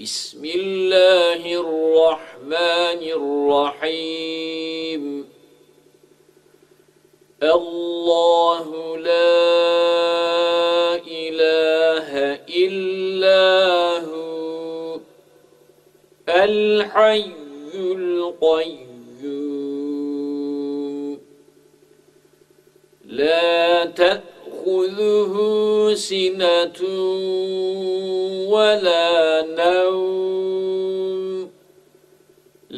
بسم الله الرحمن الرحيم. الله لا إله إلا هو الحي القيوم. لا تأخذه سنة ولا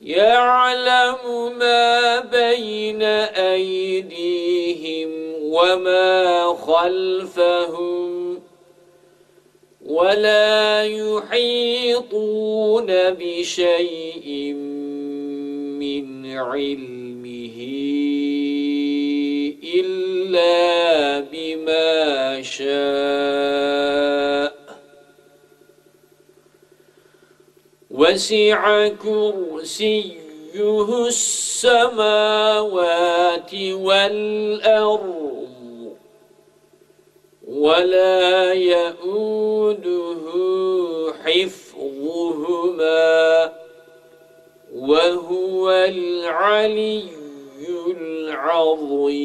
يعلم ما بين أيديهم وما خلفهم ولا يحيطون بشيء من علمه. وسع كرسيه السماوات والأرض ولا يؤوده حفظهما وهو العلي العظيم.